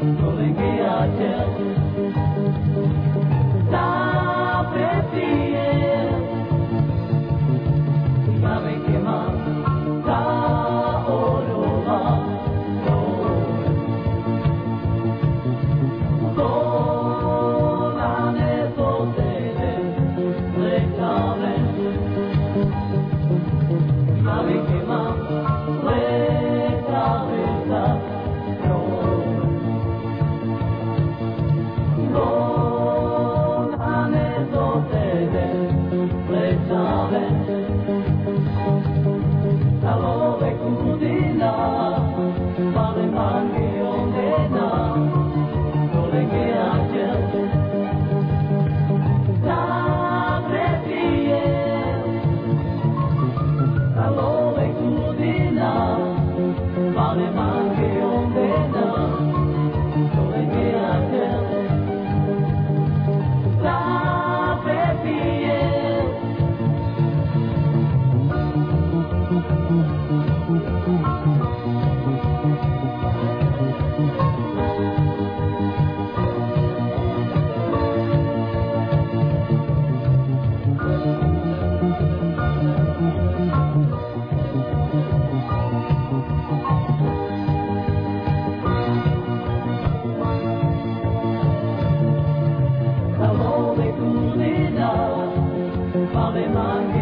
Vale, all in my